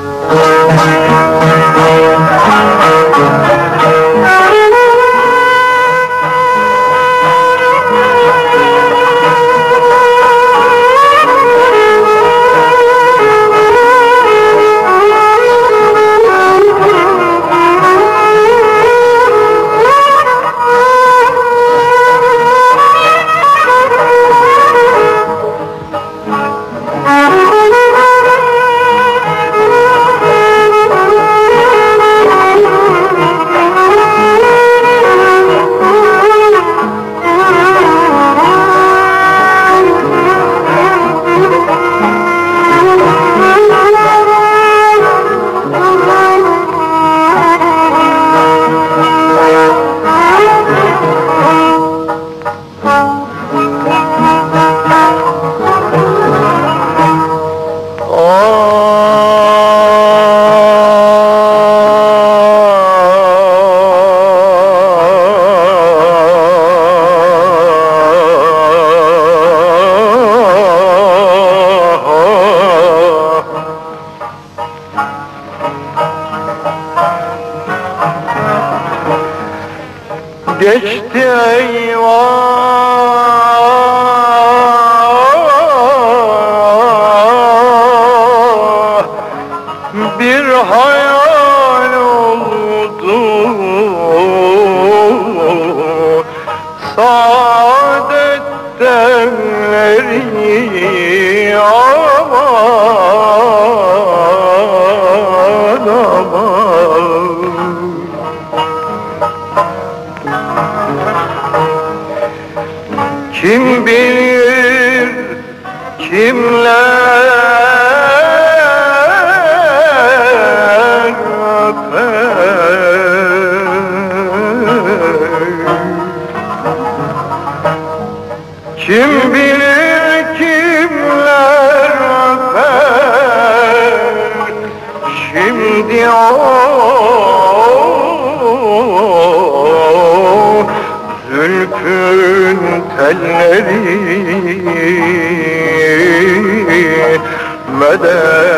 Oh. Geçti eyvah Bir hayal oldu. Saadet devleri aman aman. Kim bilir kimler Kim bilir kimler öper? Şimdi o Zülfün telleri Medet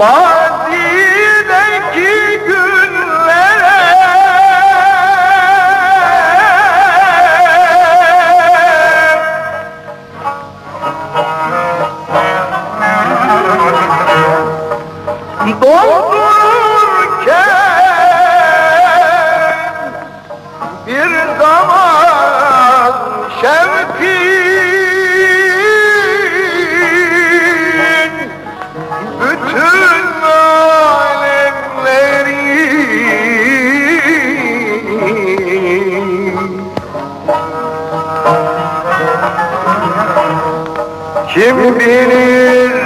Allah Doldururken bir zaman şevkin bütün alemleri kim bilir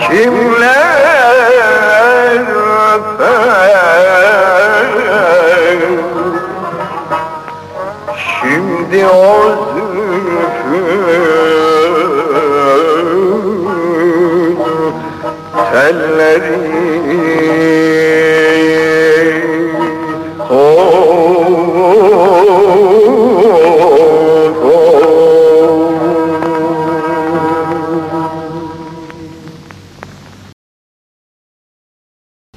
kimler öper Şimdi o zülfün telleri